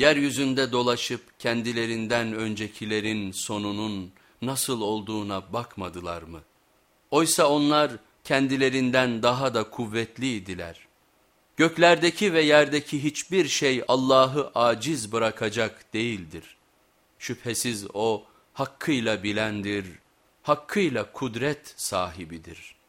Yeryüzünde dolaşıp kendilerinden öncekilerin sonunun nasıl olduğuna bakmadılar mı? Oysa onlar kendilerinden daha da kuvvetliydiler. Göklerdeki ve yerdeki hiçbir şey Allah'ı aciz bırakacak değildir. Şüphesiz O hakkıyla bilendir, hakkıyla kudret sahibidir.''